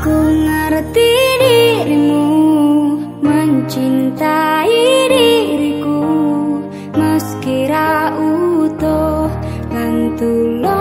Aku ngerti dirimu mencintai diriku meski rautoh Lan tulus.